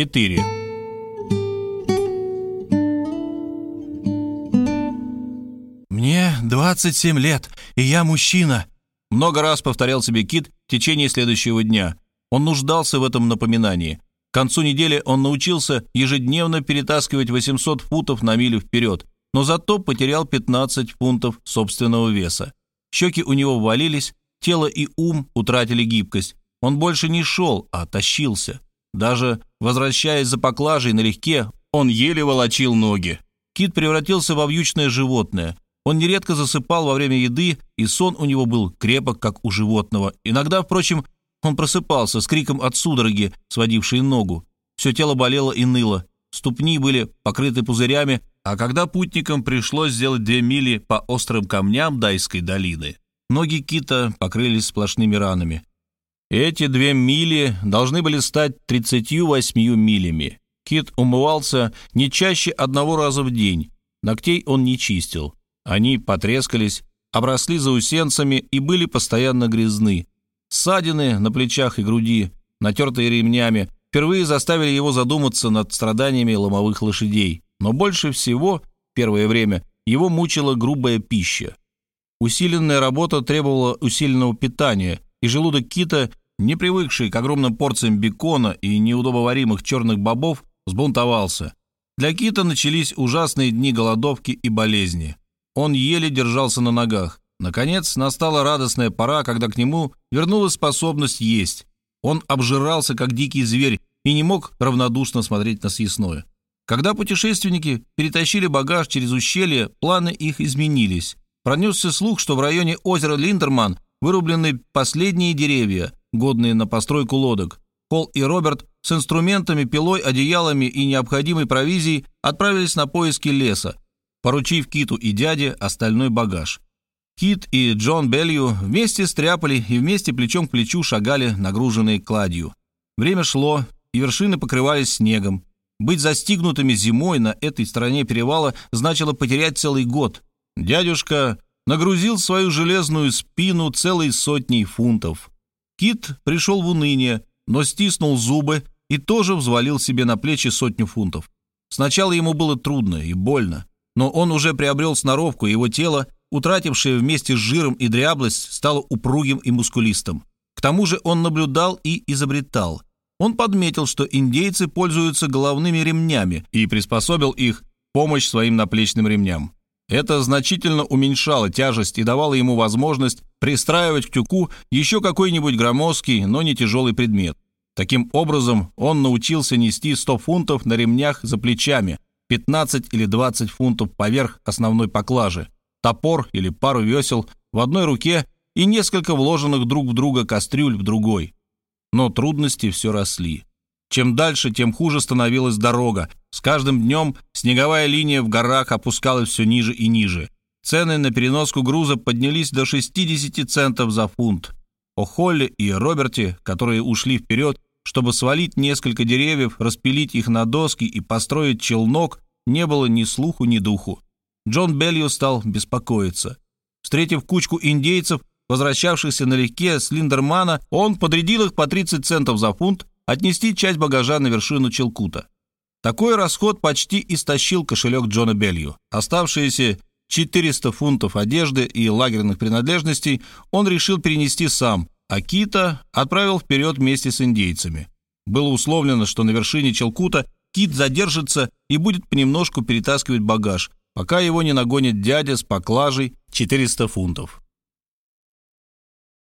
4. «Мне 27 лет, и я мужчина», — много раз повторял себе Кит в течение следующего дня. Он нуждался в этом напоминании. К концу недели он научился ежедневно перетаскивать 800 футов на милю вперед, но зато потерял 15 фунтов собственного веса. Щеки у него валились, тело и ум утратили гибкость. Он больше не шел, а тащился. Даже возвращаясь за поклажей налегке, он еле волочил ноги. Кит превратился в вьючное животное. Он нередко засыпал во время еды, и сон у него был крепок, как у животного. Иногда, впрочем, он просыпался с криком от судороги, сводившей ногу. Все тело болело и ныло. Ступни были покрыты пузырями, а когда путникам пришлось сделать две мили по острым камням Дайской долины, ноги кита покрылись сплошными ранами. Эти две мили должны были стать 38 милями. Кит умывался не чаще одного раза в день. Ногтей он не чистил. Они потрескались, обросли заусенцами и были постоянно грязны. Ссадины на плечах и груди, натертые ремнями, впервые заставили его задуматься над страданиями ломовых лошадей. Но больше всего, первое время, его мучила грубая пища. Усиленная работа требовала усиленного питания, и желудок кита, не привыкший к огромным порциям бекона и неудобоваримых черных бобов, взбунтовался. Для кита начались ужасные дни голодовки и болезни. Он еле держался на ногах. Наконец, настала радостная пора, когда к нему вернулась способность есть. Он обжирался, как дикий зверь, и не мог равнодушно смотреть на съестное. Когда путешественники перетащили багаж через ущелье, планы их изменились. Пронесся слух, что в районе озера Линдерман вырублены последние деревья, годные на постройку лодок. Холл и Роберт с инструментами, пилой, одеялами и необходимой провизией отправились на поиски леса, поручив Киту и дяде остальной багаж. Кит и Джон Белью вместе стряпали и вместе плечом к плечу шагали, нагруженные кладью. Время шло, и вершины покрывались снегом. Быть застигнутыми зимой на этой стороне перевала значило потерять целый год. Дядюшка нагрузил свою железную спину целой сотней фунтов. Кит пришел в уныние, но стиснул зубы и тоже взвалил себе на плечи сотню фунтов. Сначала ему было трудно и больно, но он уже приобрел сноровку, и его тело, утратившее вместе с жиром и дряблость, стало упругим и мускулистым. К тому же он наблюдал и изобретал – он подметил, что индейцы пользуются головными ремнями и приспособил их помощь своим наплечным ремням. Это значительно уменьшало тяжесть и давало ему возможность пристраивать к тюку еще какой-нибудь громоздкий, но не тяжелый предмет. Таким образом, он научился нести 100 фунтов на ремнях за плечами, 15 или 20 фунтов поверх основной поклажи, топор или пару весел в одной руке и несколько вложенных друг в друга кастрюль в другой. Но трудности все росли. Чем дальше, тем хуже становилась дорога. С каждым днем снеговая линия в горах опускалась все ниже и ниже. Цены на переноску груза поднялись до 60 центов за фунт. О Холле и Роберте, которые ушли вперед, чтобы свалить несколько деревьев, распилить их на доски и построить челнок, не было ни слуху, ни духу. Джон Белью стал беспокоиться. Встретив кучку индейцев, возвращавшихся налегке с Линдермана, он подрядил их по 30 центов за фунт отнести часть багажа на вершину Челкута. Такой расход почти истощил кошелек Джона Белью. Оставшиеся 400 фунтов одежды и лагерных принадлежностей он решил перенести сам, а Кита отправил вперед вместе с индейцами. Было условлено, что на вершине Челкута Кит задержится и будет понемножку перетаскивать багаж, пока его не нагонит дядя с поклажей 400 фунтов.